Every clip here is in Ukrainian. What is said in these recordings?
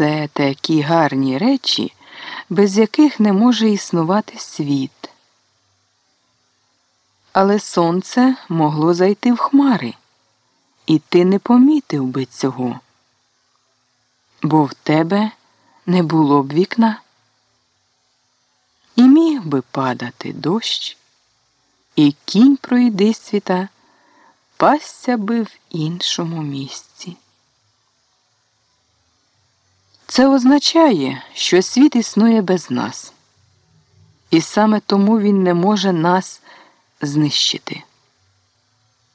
Це такі гарні речі, без яких не може існувати світ. Але сонце могло зайти в хмари, і ти не помітив би цього, бо в тебе не було б вікна. І міг би падати дощ, і кінь пройди світа, пасся би в іншому місці. Це означає, що світ існує без нас, і саме тому він не може нас знищити,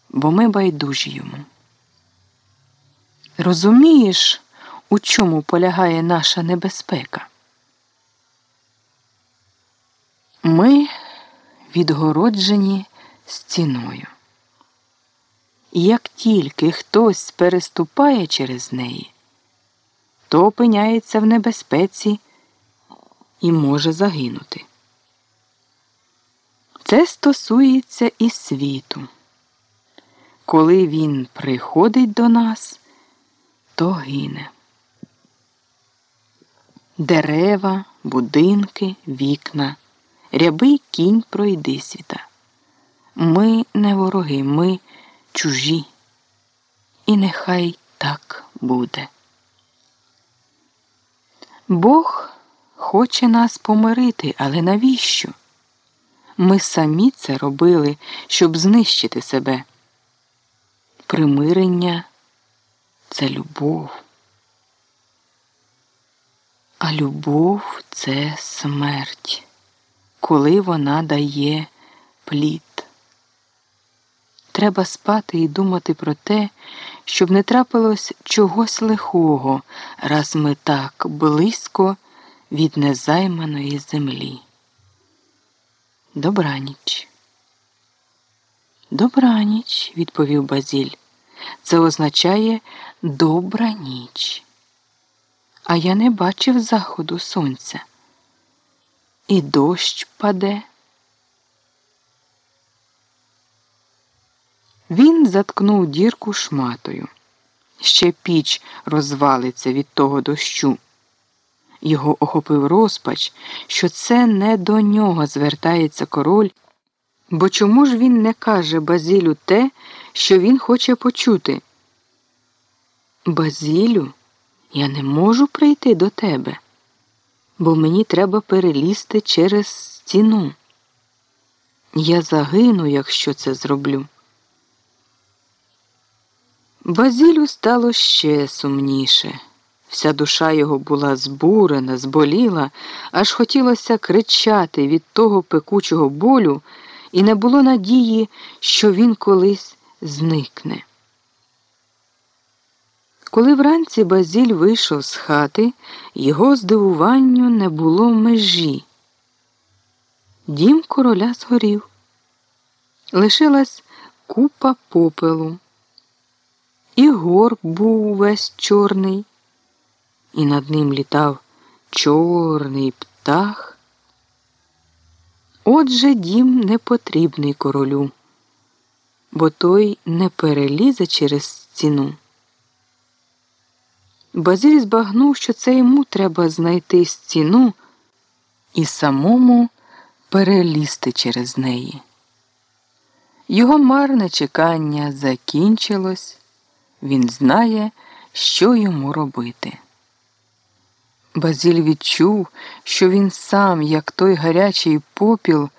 бо ми байдужі йому. Розумієш, у чому полягає наша небезпека? Ми відгороджені стіною. І як тільки хтось переступає через неї, то опиняється в небезпеці і може загинути. Це стосується і світу. Коли він приходить до нас, то гине. Дерева, будинки, вікна, рябий кінь пройди світа. Ми не вороги, ми чужі. І нехай так буде. Бог хоче нас помирити, але навіщо? Ми самі це робили, щоб знищити себе. Примирення це любов. А любов це смерть, коли вона дає плід. Треба спати і думати про те, щоб не трапилось чогось лихого, раз ми так близько від незайманої землі. Добраніч. Добраніч, відповів Базіль. Це означає добра ніч. А я не бачив заходу сонця. І дощ паде. Він заткнув дірку шматою. Ще піч розвалиться від того дощу. Його охопив розпач, що це не до нього звертається король, бо чому ж він не каже Базілю те, що він хоче почути? Базілю, я не можу прийти до тебе, бо мені треба перелізти через стіну. Я загину, якщо це зроблю. Базілю стало ще сумніше. Вся душа його була збурена, зболіла, аж хотілося кричати від того пекучого болю, і не було надії, що він колись зникне. Коли вранці Базіль вийшов з хати, його здивуванню не було межі. Дім короля згорів. Лишилась купа попелу. І горб був увесь чорний, і над ним літав чорний птах. Отже дім не потрібний королю, бо той не перелізе через стіну. Базиль збагнув, що це йому треба знайти стіну і самому перелізти через неї. Його марне чекання закінчилось. Він знає, що йому робити. Базіль відчув, що він сам, як той гарячий попіл,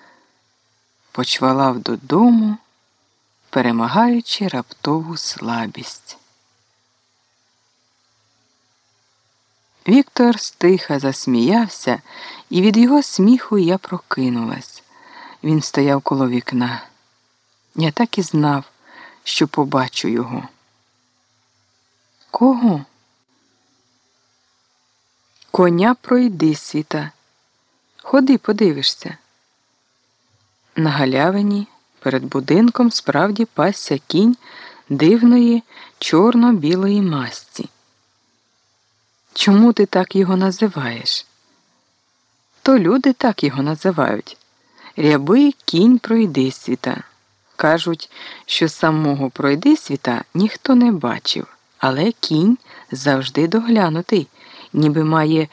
почвалав додому, перемагаючи раптову слабість. Віктор стиха засміявся, і від його сміху я прокинулась. Він стояв коло вікна. Я так і знав, що побачу його. Кого? Коня пройди світа. Ходи, подивишся. На галявині перед будинком справді пасся кінь дивної чорно-білої масті. Чому ти так його називаєш? То люди так його називають. Рябий кінь пройди світа. Кажуть, що самого пройди світа ніхто не бачив але кінь завжди доглянутий ніби має